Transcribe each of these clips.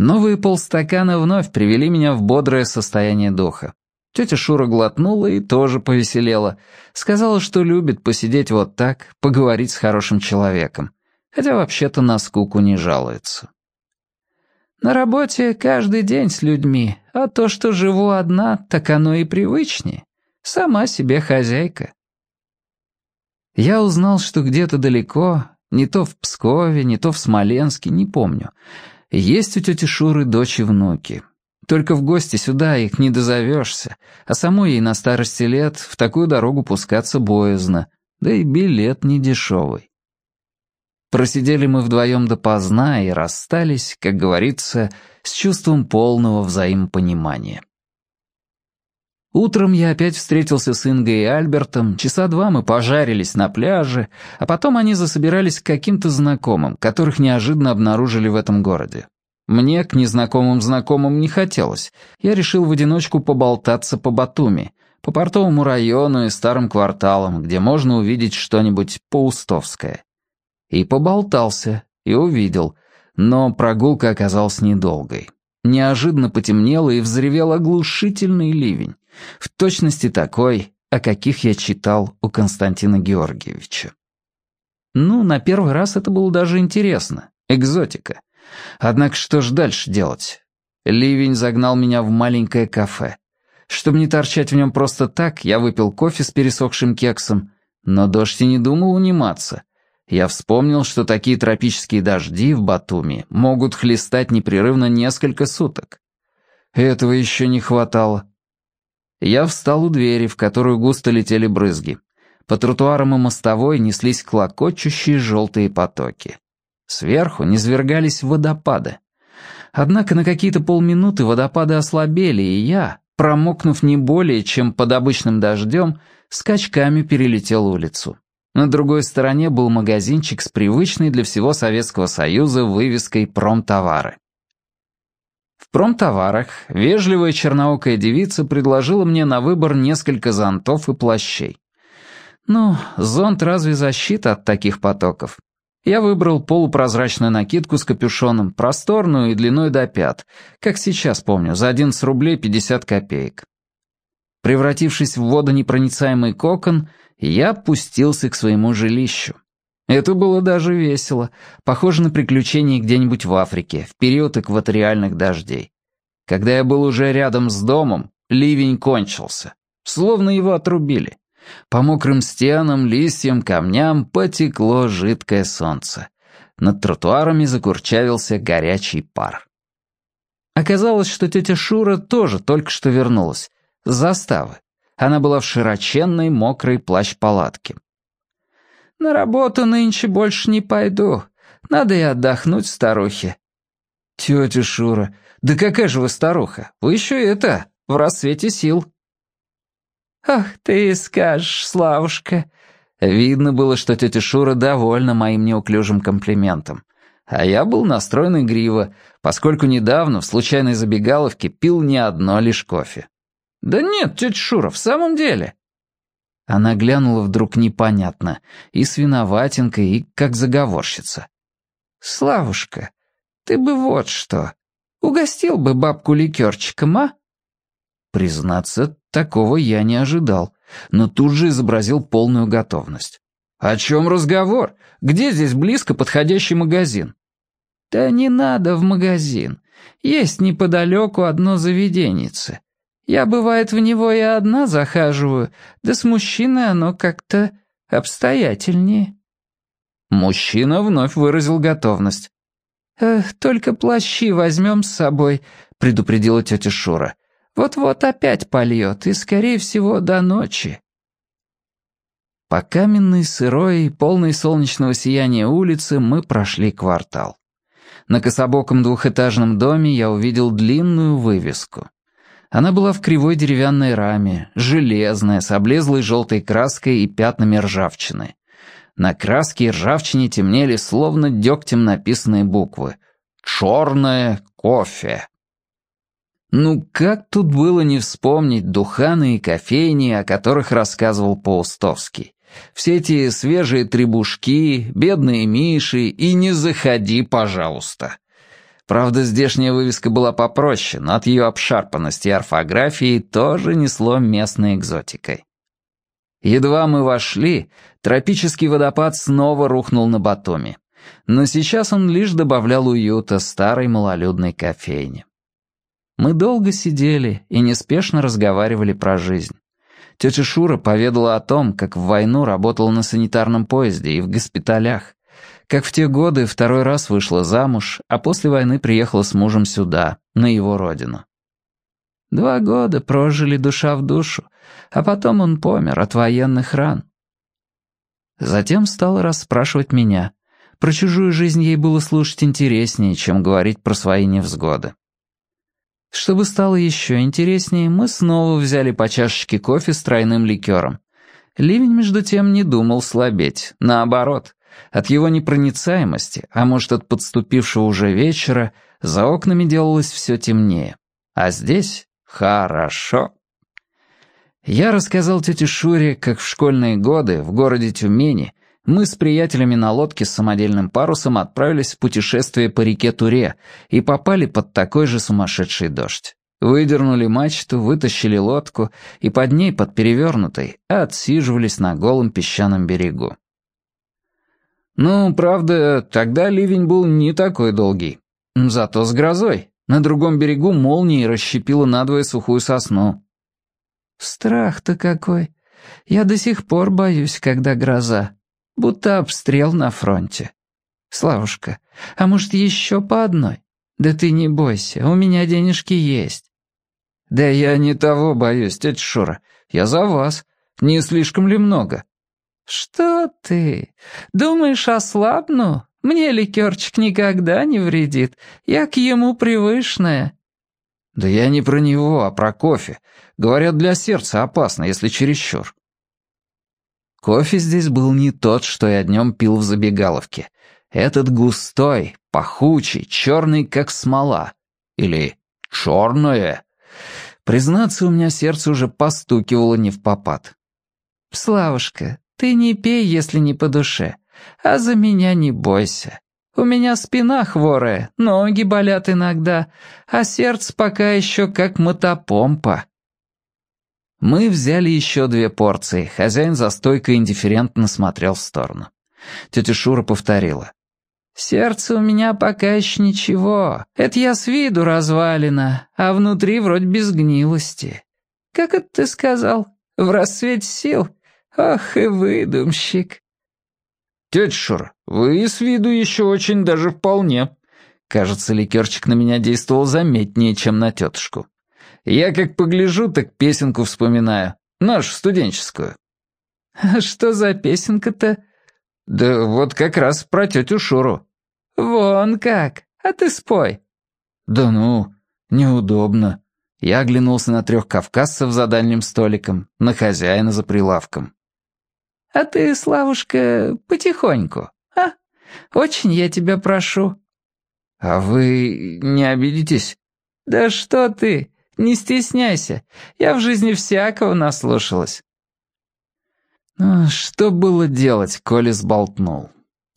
Новые полстакана вновь привели меня в бодрое состояние духа. Тетя Шура глотнула и тоже повеселела. Сказала, что любит посидеть вот так, поговорить с хорошим человеком. Хотя вообще-то на скуку не жалуется. На работе каждый день с людьми, а то, что живу одна, так оно и привычнее. Сама себе хозяйка. Я узнал, что где-то далеко, не то в Пскове, не то в Смоленске, не помню, есть у тети Шуры дочь и внуки. Только в гости сюда их не дозовешься, а самой ей на старости лет в такую дорогу пускаться боязно, да и билет не дешевый. Просидели мы вдвоем допоздна и расстались, как говорится, с чувством полного взаимопонимания. Утром я опять встретился с Ингой и Альбертом, часа два мы пожарились на пляже, а потом они засобирались к каким-то знакомым, которых неожиданно обнаружили в этом городе. Мне к незнакомым знакомым не хотелось. Я решил в одиночку поболтаться по Батуми, по портовому району и старым кварталам, где можно увидеть что-нибудь поустовское. И поболтался, и увидел, но прогулка оказалась недолгой. Неожиданно потемнело и взревел оглушительный ливень, в точности такой, о каких я читал у Константина Георгиевича. Ну, на первый раз это было даже интересно, экзотика. Однако что ж дальше делать? Ливень загнал меня в маленькое кафе. Чтобы не торчать в нем просто так, я выпил кофе с пересохшим кексом, но дождь и не думал униматься. Я вспомнил, что такие тропические дожди в Батуми могут хлестать непрерывно несколько суток. Этого еще не хватало. Я встал у двери, в которую густо летели брызги. По тротуарам и мостовой неслись клокочущие желтые потоки. Сверху низвергались водопады. Однако на какие-то полминуты водопады ослабели, и я, промокнув не более, чем под обычным дождем, скачками перелетел улицу. На другой стороне был магазинчик с привычной для всего Советского Союза вывеской «Промтовары». В промтоварах вежливая черноокая девица предложила мне на выбор несколько зонтов и плащей. Ну, зонт разве защита от таких потоков? Я выбрал полупрозрачную накидку с капюшоном, просторную и длиной до пят, как сейчас помню, за 11 рублей 50 копеек. Превратившись в водонепроницаемый кокон, я пустился к своему жилищу. Это было даже весело, похоже на приключение где-нибудь в Африке, в период экваториальных дождей. Когда я был уже рядом с домом, ливень кончился, словно его отрубили. По мокрым стенам, листьям, камням потекло жидкое солнце. Над тротуарами закурчавился горячий пар. Оказалось, что тетя Шура тоже только что вернулась. С заставы. Она была в широченной мокрой плащ-палатке. «На работу нынче больше не пойду. Надо и отдохнуть старухе». «Тетя Шура, да какая же вы старуха? Вы еще это, в расцвете сил». «Ах ты скажешь, Славушка». Видно было, что тетя Шура довольна моим неуклюжим комплиментом. А я был настроен игриво, поскольку недавно в случайной забегаловке пил не одно лишь кофе. «Да нет, тетя Шура, в самом деле». Она глянула вдруг непонятно, и с виноватинкой, и как заговорщица. «Славушка, ты бы вот что, угостил бы бабку ликерчиком, а?» Признаться, такого я не ожидал, но тут же изобразил полную готовность. «О чем разговор? Где здесь близко подходящий магазин?» «Да не надо в магазин. Есть неподалеку одно заведеннице. Я, бывает, в него и одна захаживаю, да с мужчиной оно как-то обстоятельнее». Мужчина вновь выразил готовность. «Э, «Только плащи возьмем с собой», — предупредила тетя Шура. «Вот-вот опять польет, и, скорее всего, до ночи». По каменной, сырой, полной солнечного сияния улице мы прошли квартал. На кособоком двухэтажном доме я увидел длинную вывеску. Она была в кривой деревянной раме, железная, с облезлой желтой краской и пятнами ржавчины. На краске и ржавчине темнели словно дегтем написанные буквы «Черное кофе». Ну как тут было не вспомнить духаны и кофейни, о которых рассказывал Паустовский? Все эти свежие требушки, бедные миши и «не заходи, пожалуйста». Правда, здешняя вывеска была попроще, но от ее обшарпанности и орфографии тоже несло местной экзотикой. Едва мы вошли, тропический водопад снова рухнул на Батуми. Но сейчас он лишь добавлял уюта старой малолюдной кофейне. Мы долго сидели и неспешно разговаривали про жизнь. Тетя Шура поведала о том, как в войну работала на санитарном поезде и в госпиталях, как в те годы второй раз вышла замуж, а после войны приехала с мужем сюда, на его родину. Два года прожили душа в душу, а потом он помер от военных ран. Затем стала расспрашивать меня. Про чужую жизнь ей было слушать интереснее, чем говорить про свои невзгоды. Чтобы стало еще интереснее, мы снова взяли по чашечке кофе с тройным ликером. Ливень, между тем, не думал слабеть. Наоборот, от его непроницаемости, а может, от подступившего уже вечера, за окнами делалось все темнее. А здесь хорошо. Я рассказал тете Шуре, как в школьные годы в городе Тюмени мы с приятелями на лодке с самодельным парусом отправились в путешествие по реке Туре и попали под такой же сумасшедший дождь. Выдернули мачту, вытащили лодку и под ней, под перевернутой, отсиживались на голом песчаном берегу. Ну, правда, тогда ливень был не такой долгий. Зато с грозой. На другом берегу молнией расщепила надвое сухую сосну. Страх-то какой. Я до сих пор боюсь, когда гроза будто обстрел на фронте. Славушка, а может, еще по одной? Да ты не бойся, у меня денежки есть. Да я не того боюсь, тетя Шура. Я за вас. Не слишком ли много? Что ты? Думаешь, ослабну? Мне ликерчик никогда не вредит. Я к ему привычная. Да я не про него, а про кофе. Говорят, для сердца опасно, если чересчур. Кофе здесь был не тот, что я днем пил в забегаловке. Этот густой, пахучий, черный, как смола. Или черное. Признаться, у меня сердце уже постукивало не в попад. «Славушка, ты не пей, если не по душе, а за меня не бойся. У меня спина хворая, ноги болят иногда, а сердце пока еще как мотопомпа». Мы взяли еще две порции. Хозяин за стойкой индифферентно смотрел в сторону. Тетя Шура повторила. «Сердце у меня пока еще ничего. Это я с виду развалина, а внутри вроде без гнилости. Как это ты сказал? В рассвете сил? Ах и выдумщик!» «Тетя Шура, вы с виду еще очень даже вполне». Кажется, ликерчик на меня действовал заметнее, чем на тетушку. Я как погляжу, так песенку вспоминаю. Нашу студенческую». «А что за песенка-то?» «Да вот как раз про тетю Шуру». «Вон как! А ты спой». «Да ну, неудобно». Я оглянулся на трех кавказцев за дальним столиком, на хозяина за прилавком. «А ты, Славушка, потихоньку, а? Очень я тебя прошу». «А вы не обидитесь?» «Да что ты! Не стесняйся, я в жизни всякого наслушалась». Ну, что было делать, коли сболтнул?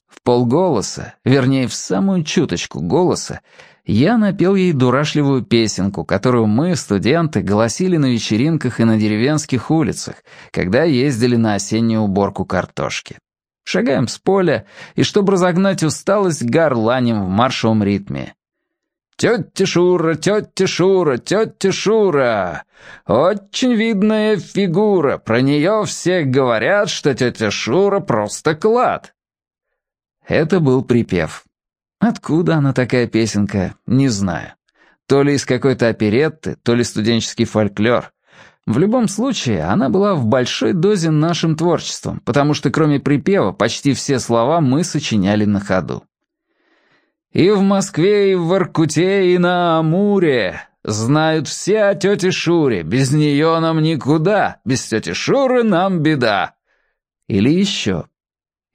В полголоса, вернее, в самую чуточку голоса, я напел ей дурашливую песенку, которую мы, студенты, голосили на вечеринках и на деревенских улицах, когда ездили на осеннюю уборку картошки. Шагаем с поля, и чтобы разогнать усталость, горланим в маршевом ритме. «Тетя Шура, тетя Шура, тетя Шура! Очень видная фигура, про нее все говорят, что тетя Шура просто клад!» Это был припев. Откуда она такая песенка, не знаю. То ли из какой-то оперетты, то ли студенческий фольклор. В любом случае, она была в большой дозе нашим творчеством, потому что кроме припева почти все слова мы сочиняли на ходу. И в Москве, и в Воркуте, и на Амуре знают все о тете Шуре. Без нее нам никуда, без тети Шуры нам беда. Или еще.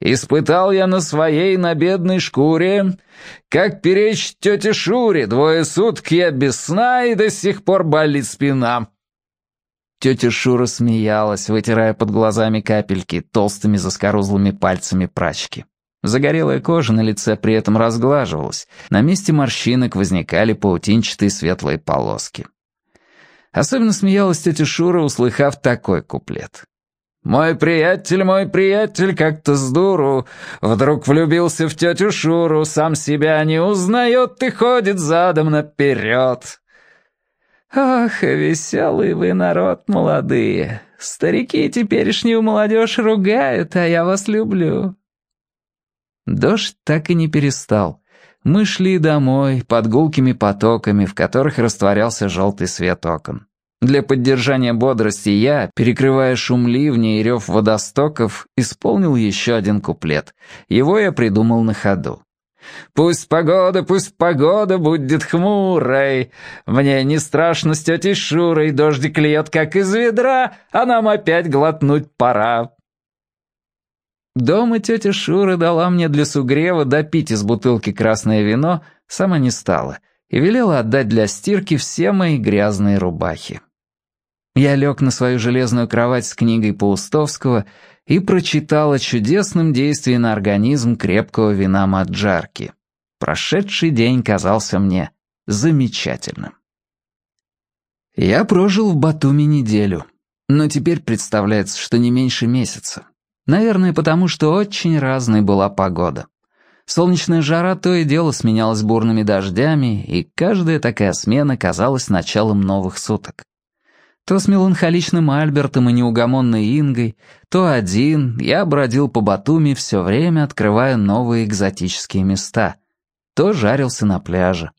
Испытал я на своей, на бедной шкуре, как перечь тете Шуре. Двое суток я без сна, и до сих пор болит спина. Тетя Шура смеялась, вытирая под глазами капельки толстыми заскорузлыми пальцами прачки. Загорелая кожа на лице при этом разглаживалась, на месте морщинок возникали паутинчатые светлые полоски. Особенно смеялась тетя Шура, услыхав такой куплет. «Мой приятель, мой приятель, как-то с дуру, вдруг влюбился в тетю Шуру, сам себя не узнает и ходит задом наперед». «Ох, веселый вы народ, молодые! Старики теперешнюю молодежь ругают, а я вас люблю. Дождь так и не перестал. Мы шли домой под гулкими потоками, в которых растворялся желтый свет окон. Для поддержания бодрости я, перекрывая шум ливня и рев водостоков, исполнил еще один куплет. Его я придумал на ходу. «Пусть погода, пусть погода будет хмурой, Мне не страшно с тетей Шурой, Дождик льет, как из ведра, А нам опять глотнуть пора». Дома тетя Шура дала мне для сугрева допить из бутылки красное вино, сама не стала, и велела отдать для стирки все мои грязные рубахи. Я лег на свою железную кровать с книгой Паустовского и прочитал о чудесном действии на организм крепкого вина Маджарки. Прошедший день казался мне замечательным. Я прожил в Батуми неделю, но теперь представляется, что не меньше месяца. Наверное, потому что очень разной была погода. Солнечная жара то и дело сменялась бурными дождями, и каждая такая смена казалась началом новых суток. То с меланхоличным Альбертом и неугомонной Ингой, то один я бродил по Батуми все время, открывая новые экзотические места. То жарился на пляже.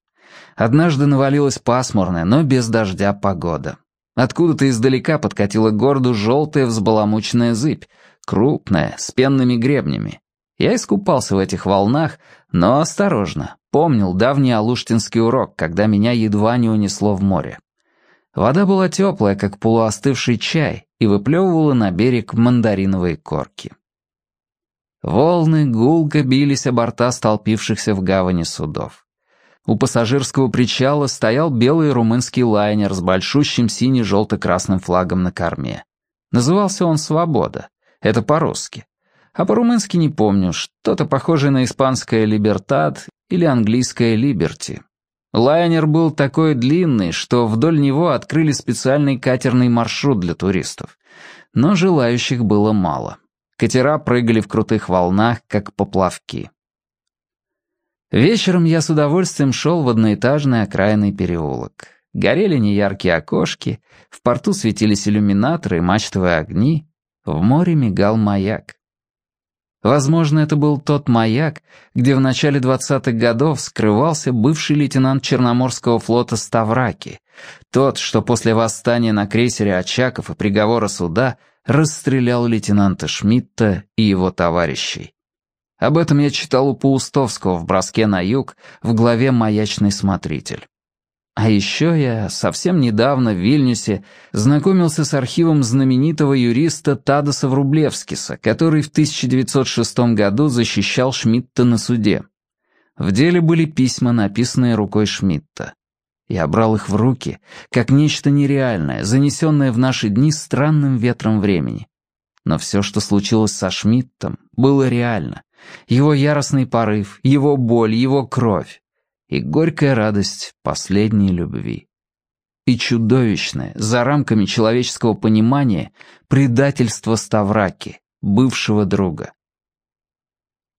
Однажды навалилась пасмурная, но без дождя погода. Откуда-то издалека подкатила к городу желтая взбаламученная зыбь, крупная, с пенными гребнями. Я искупался в этих волнах, но осторожно, помнил давний алуштинский урок, когда меня едва не унесло в море. Вода была теплая, как полуостывший чай, и выплевывала на берег мандариновые корки. Волны гулко бились о борта столпившихся в гавани судов. У пассажирского причала стоял белый румынский лайнер с большущим сине-желто-красным флагом на корме. Назывался он «Свобода». Это по-русски. А по-румынски не помню, что-то похожее на испанское «Либертад» или английское «Либерти». Лайнер был такой длинный, что вдоль него открыли специальный катерный маршрут для туристов. Но желающих было мало. Катера прыгали в крутых волнах, как поплавки. Вечером я с удовольствием шел в одноэтажный окраинный переулок. Горели неяркие окошки, в порту светились иллюминаторы и мачтовые огни, в море мигал маяк. Возможно, это был тот маяк, где в начале 20-х годов скрывался бывший лейтенант Черноморского флота Ставраки, тот, что после восстания на крейсере Очаков и приговора суда расстрелял лейтенанта Шмидта и его товарищей. Об этом я читал у Паустовского в «Броске на юг» в главе «Маячный смотритель». А еще я совсем недавно в Вильнюсе знакомился с архивом знаменитого юриста Тадаса Врублевскиса, который в 1906 году защищал Шмидта на суде. В деле были письма, написанные рукой Шмидта. Я брал их в руки, как нечто нереальное, занесенное в наши дни странным ветром времени. Но все, что случилось со Шмидтом, было реально. Его яростный порыв, его боль, его кровь. И горькая радость последней любви. И чудовищное, за рамками человеческого понимания, предательство Ставраки, бывшего друга.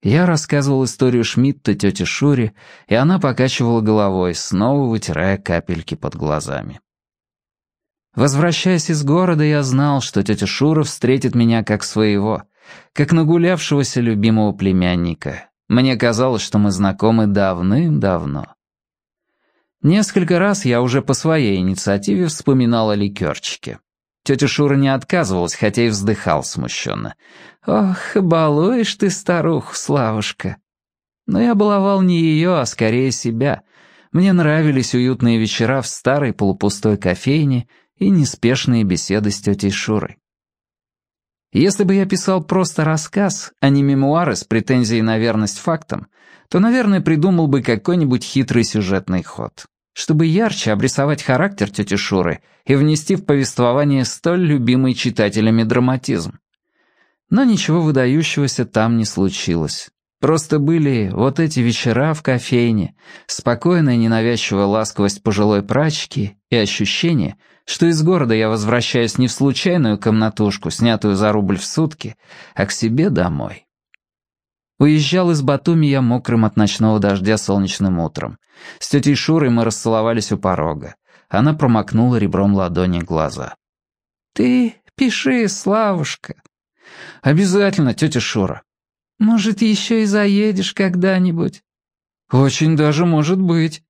Я рассказывал историю Шмидта тете Шуре, и она покачивала головой, снова вытирая капельки под глазами. Возвращаясь из города, я знал, что тетя Шура встретит меня как своего, как нагулявшегося любимого племянника. Мне казалось, что мы знакомы давным-давно. Несколько раз я уже по своей инициативе вспоминал о ликерчике. Тетя Шура не отказывалась, хотя и вздыхал смущенно. «Ох, балуешь ты старуху, Славушка!» Но я баловал не ее, а скорее себя. Мне нравились уютные вечера в старой полупустой кофейне и неспешные беседы с тетей Шурой. Если бы я писал просто рассказ, а не мемуары с претензией на верность фактам, то, наверное, придумал бы какой-нибудь хитрый сюжетный ход, чтобы ярче обрисовать характер тети Шуры и внести в повествование столь любимый читателями драматизм. Но ничего выдающегося там не случилось. Просто были вот эти вечера в кофейне, спокойная ненавязчивая ласковость пожилой прачки и ощущение, что из города я возвращаюсь не в случайную комнатушку, снятую за рубль в сутки, а к себе домой. Уезжал из Батуми я мокрым от ночного дождя солнечным утром. С тетей Шурой мы расцеловались у порога. Она промокнула ребром ладони глаза. «Ты пиши, Славушка». «Обязательно, тетя Шура». «Может, еще и заедешь когда-нибудь?» «Очень даже может быть».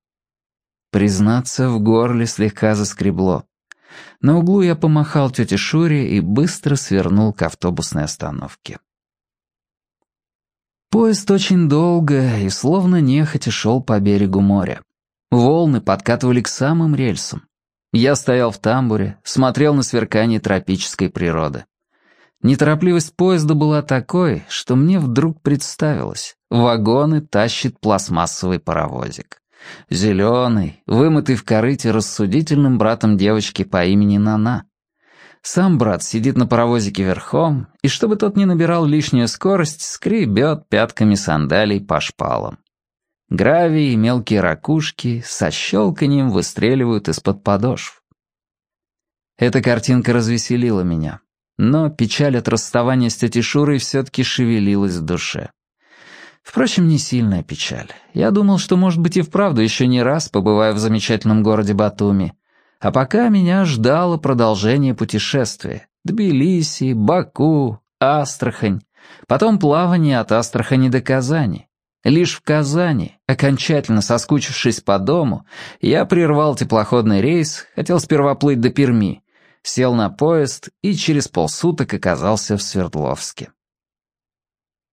Признаться, в горле слегка заскребло. На углу я помахал тете Шуре и быстро свернул к автобусной остановке. Поезд очень долго и словно нехотя шел по берегу моря. Волны подкатывали к самым рельсам. Я стоял в тамбуре, смотрел на сверкание тропической природы. Неторопливость поезда была такой, что мне вдруг представилось. Вагоны тащит пластмассовый паровозик. Зеленый, вымытый в корыте рассудительным братом девочки по имени Нана. Сам брат сидит на паровозике верхом, и чтобы тот не набирал лишнюю скорость, скребет пятками сандалий по шпалам. Гравий и мелкие ракушки со щелканием выстреливают из-под подошв. Эта картинка развеселила меня. Но печаль от расставания с тетей Шурой все-таки шевелилась в душе. Впрочем, не сильная печаль. Я думал, что, может быть, и вправду еще не раз побываю в замечательном городе Батуми. А пока меня ждало продолжение путешествия. Тбилиси, Баку, Астрахань. Потом плавание от Астрахани до Казани. Лишь в Казани, окончательно соскучившись по дому, я прервал теплоходный рейс, хотел сперва плыть до Перми, сел на поезд и через полсуток оказался в Свердловске.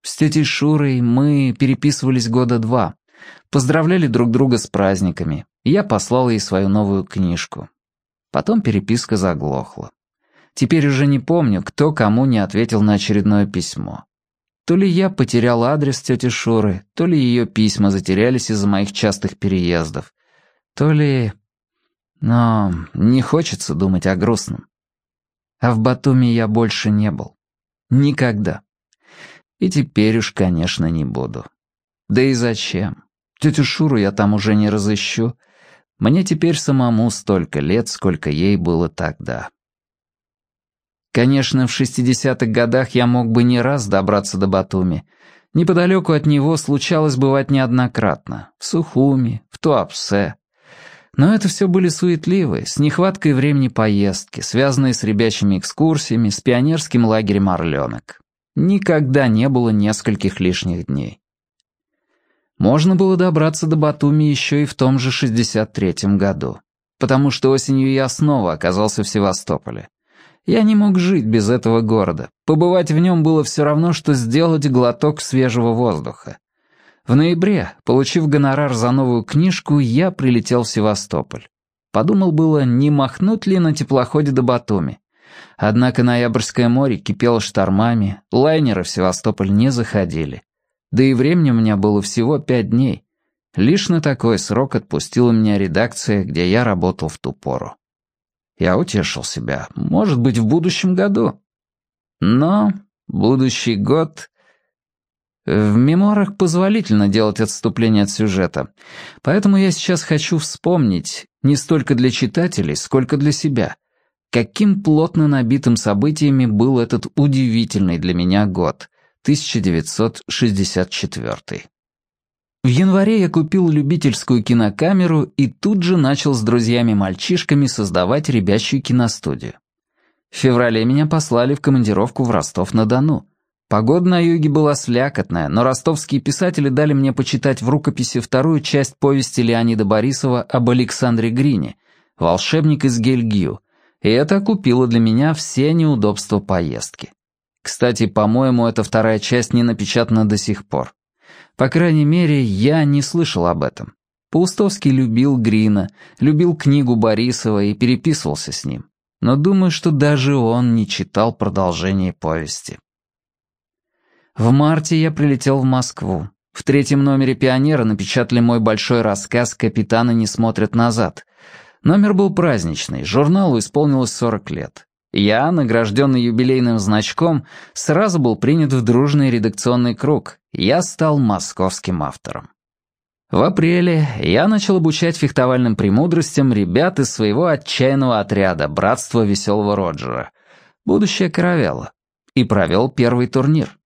С тетей Шурой мы переписывались года два, поздравляли друг друга с праздниками, я послал ей свою новую книжку. Потом переписка заглохла. Теперь уже не помню, кто кому не ответил на очередное письмо. То ли я потерял адрес тети Шуры, то ли ее письма затерялись из-за моих частых переездов, то ли... Но не хочется думать о грустном. А в Батуми я больше не был. Никогда. И теперь уж, конечно, не буду. Да и зачем? Тетю Шуру я там уже не разыщу. Мне теперь самому столько лет, сколько ей было тогда. Конечно, в 60-х годах я мог бы не раз добраться до Батуми. Неподалеку от него случалось бывать неоднократно. В Сухуми, в Туапсе, но это все были суетливые, с нехваткой времени поездки, связанные с ребячими экскурсиями, с пионерским лагерем «Орленок». Никогда не было нескольких лишних дней. Можно было добраться до Батуми еще и в том же 63-м году, потому что осенью я снова оказался в Севастополе. Я не мог жить без этого города. Побывать в нем было все равно, что сделать глоток свежего воздуха. В ноябре, получив гонорар за новую книжку, я прилетел в Севастополь. Подумал было, не махнуть ли на теплоходе до Батуми. Однако Ноябрьское море кипело штормами, лайнеры в Севастополь не заходили. Да и времени у меня было всего пять дней. Лишь на такой срок отпустила меня редакция, где я работал в ту пору. Я утешил себя, может быть, в будущем году. Но будущий год в мемуарах позволительно делать отступление от сюжета, поэтому я сейчас хочу вспомнить, не столько для читателей, сколько для себя, каким плотно набитым событиями был этот удивительный для меня год, 1964. В январе я купил любительскую кинокамеру и тут же начал с друзьями-мальчишками создавать ребячью киностудию. В феврале меня послали в командировку в Ростов-на-Дону. Погода на юге была слякотная, но ростовские писатели дали мне почитать в рукописи вторую часть повести Леонида Борисова об Александре Грине «Волшебник из Гельгию», и это окупило для меня все неудобства поездки. Кстати, по-моему, эта вторая часть не напечатана до сих пор. По крайней мере, я не слышал об этом. Паустовский любил Грина, любил книгу Борисова и переписывался с ним. Но думаю, что даже он не читал продолжение повести. В марте я прилетел в Москву. В третьем номере «Пионера» напечатали мой большой рассказ «Капитаны не смотрят назад». Номер был праздничный, журналу исполнилось 40 лет. Я, награжденный юбилейным значком, сразу был принят в дружный редакционный круг. Я стал московским автором. В апреле я начал обучать фехтовальным премудростям ребят из своего отчаянного отряда «Братство Веселого Роджера», будущее Каравелла, и провел первый турнир.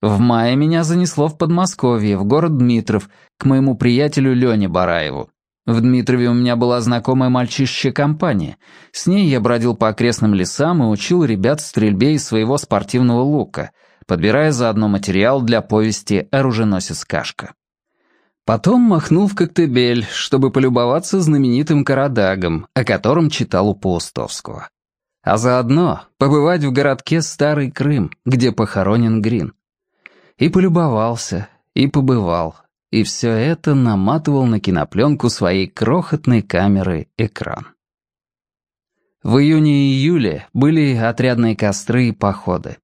В мае меня занесло в Подмосковье, в город Дмитров, к моему приятелю Лене Бараеву. В Дмитрове у меня была знакомая мальчишечья компания. С ней я бродил по окрестным лесам и учил ребят стрельбе из своего спортивного лука, подбирая заодно материал для повести «Оруженосец Кашка». Потом махнул в Коктебель, чтобы полюбоваться знаменитым Карадагом, о котором читал у Паустовского. А заодно побывать в городке Старый Крым, где похоронен Грин. И полюбовался, и побывал, и все это наматывал на кинопленку своей крохотной камеры экран. В июне и июле были отрядные костры и походы.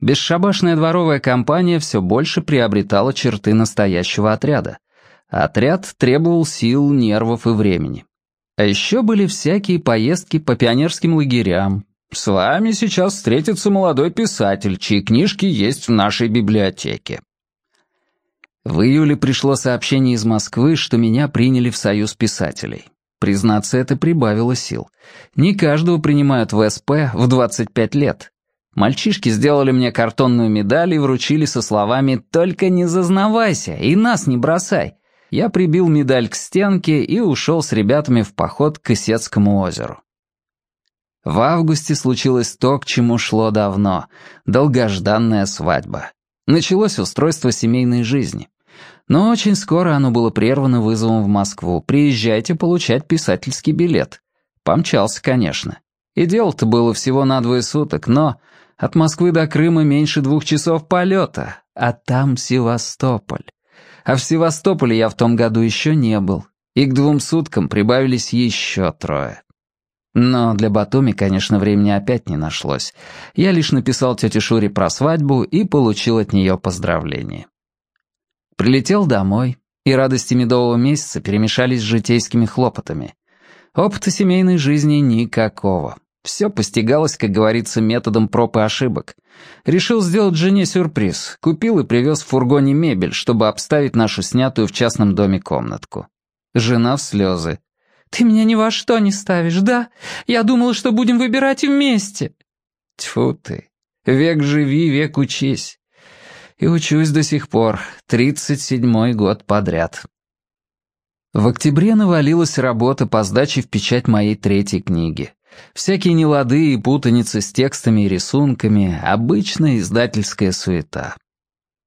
Бесшабашная дворовая компания все больше приобретала черты настоящего отряда — Отряд требовал сил, нервов и времени. А еще были всякие поездки по пионерским лагерям. С вами сейчас встретится молодой писатель, чьи книжки есть в нашей библиотеке. В июле пришло сообщение из Москвы, что меня приняли в Союз писателей. Признаться, это прибавило сил. Не каждого принимают в СП в 25 лет. Мальчишки сделали мне картонную медаль и вручили со словами «Только не зазнавайся и нас не бросай я прибил медаль к стенке и ушел с ребятами в поход к Исетскому озеру. В августе случилось то, к чему шло давно — долгожданная свадьба. Началось устройство семейной жизни. Но очень скоро оно было прервано вызовом в Москву. «Приезжайте получать писательский билет». Помчался, конечно. И дело-то было всего на двое суток, но от Москвы до Крыма меньше двух часов полета, а там Севастополь. А в Севастополе я в том году еще не был, и к двум суткам прибавились еще трое. Но для Батуми, конечно, времени опять не нашлось. Я лишь написал тете Шуре про свадьбу и получил от нее поздравление. Прилетел домой, и радости медового месяца перемешались с житейскими хлопотами. Опыта семейной жизни никакого. Все постигалось, как говорится, методом проб и ошибок. Решил сделать жене сюрприз. Купил и привез в фургоне мебель, чтобы обставить нашу снятую в частном доме комнатку. Жена в слезы. «Ты меня ни во что не ставишь, да? Я думала, что будем выбирать вместе». Тьфу ты. Век живи, век учись. И учусь до сих пор, тридцать седьмой год подряд. В октябре навалилась работа по сдаче в печать моей третьей книги. Всякие нелады и путаницы с текстами и рисунками — обычная издательская суета.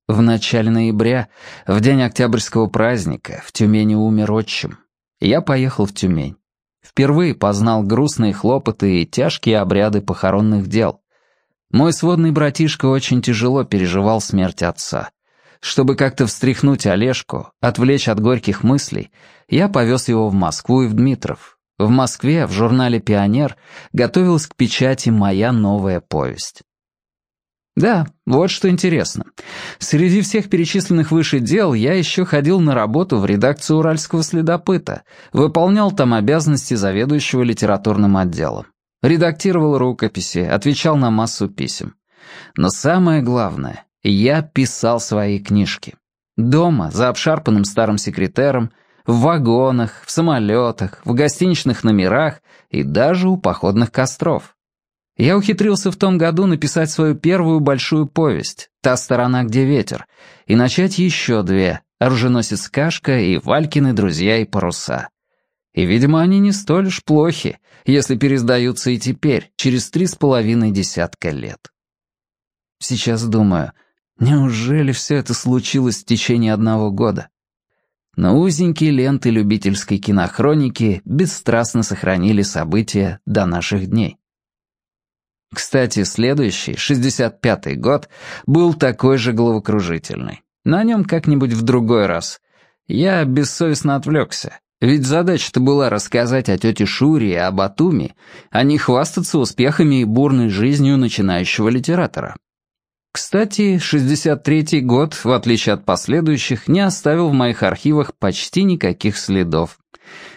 В начале ноября, в день Октябрьского праздника, в Тюмени умер отчим. Я поехал в Тюмень. Впервые познал грустные хлопоты и тяжкие обряды похоронных дел. Мой сводный братишка очень тяжело переживал смерть отца. Чтобы как-то встряхнуть Олежку, отвлечь от горьких мыслей, я повез его в Москву и в Дмитров, в Москве, в журнале «Пионер», готовилась к печати моя новая повесть. Да, вот что интересно. Среди всех перечисленных выше дел я еще ходил на работу в редакцию «Уральского следопыта», выполнял там обязанности заведующего литературным отделом. Редактировал рукописи, отвечал на массу писем. Но самое главное, я писал свои книжки. Дома, за обшарпанным старым секретером, в вагонах, в самолетах, в гостиничных номерах и даже у походных костров. Я ухитрился в том году написать свою первую большую повесть «Та сторона, где ветер» и начать еще две «Оруженосец Кашка» и «Валькины друзья и паруса». И, видимо, они не столь уж плохи, если пересдаются и теперь, через три с половиной десятка лет. Сейчас думаю, неужели все это случилось в течение одного года? но узенькие ленты любительской кинохроники бесстрастно сохранили события до наших дней. Кстати, следующий, 65-й год, был такой же головокружительный. На нем как-нибудь в другой раз. Я бессовестно отвлекся, ведь задача-то была рассказать о тете Шуре и об Атуме, а не хвастаться успехами и бурной жизнью начинающего литератора. Кстати, 63-й год, в отличие от последующих, не оставил в моих архивах почти никаких следов.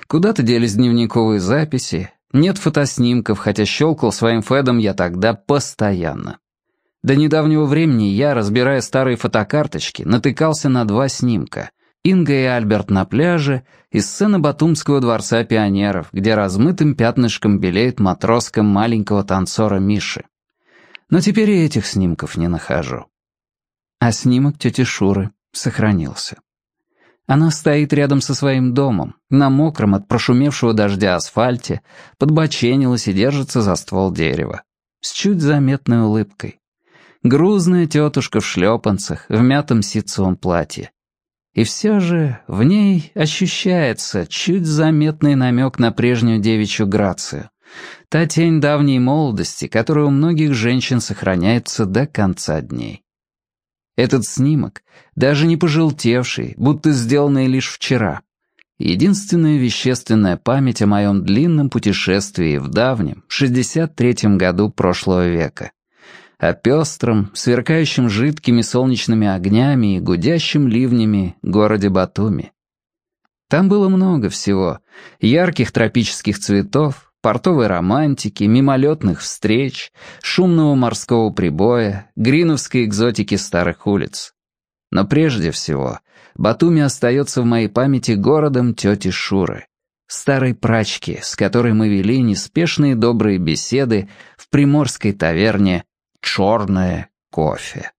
Куда-то делись дневниковые записи, Нет фотоснимков, хотя щелкал своим федом я тогда постоянно. До недавнего времени я, разбирая старые фотокарточки, натыкался на два снимка. Инга и Альберт на пляже и сцена Батумского дворца пионеров, где размытым пятнышком белеет матроска маленького танцора Миши. Но теперь и этих снимков не нахожу. А снимок тети Шуры сохранился. Она стоит рядом со своим домом, на мокром от прошумевшего дождя асфальте, подбоченилась и держится за ствол дерева. С чуть заметной улыбкой. Грузная тетушка в шлепанцах, в мятом ситцевом платье. И все же в ней ощущается чуть заметный намек на прежнюю девичью грацию. Та тень давней молодости, которая у многих женщин сохраняется до конца дней. Этот снимок, даже не пожелтевший, будто сделанный лишь вчера. Единственная вещественная память о моем длинном путешествии в давнем, 63-м году прошлого века. О пестром, сверкающем жидкими солнечными огнями и гудящим ливнями городе Батуми. Там было много всего. Ярких тропических цветов, портовой романтики, мимолетных встреч, шумного морского прибоя, гриновской экзотики старых улиц. Но прежде всего, Батуми остается в моей памяти городом тети Шуры, старой прачки, с которой мы вели неспешные добрые беседы в приморской таверне «Черное кофе».